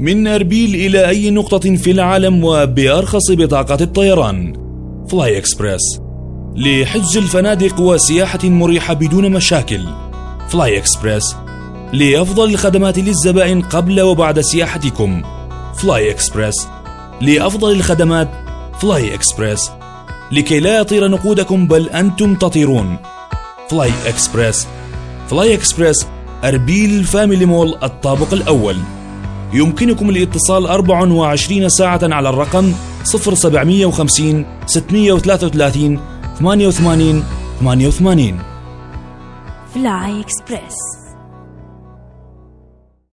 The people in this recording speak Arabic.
من أربيل إلى أي نقطة في العالم وبأرخص بطاقة الطيران. Fly Express لحجز الفنادق وسياحة مريحة بدون مشاكل. Fly Express لأفضل الخدمات للزبائن قبل وبعد سياحتكم. Fly Express لأفضل الخدمات. Fly Express لكي لا يطير نقودكم بل أنتم تطيرون. Fly Express Fly Express أربيل Family Mall الطابق الأول. يمكنكم الاتصال 24 ساعة على الرقم 0750 633 88 88 Fly Express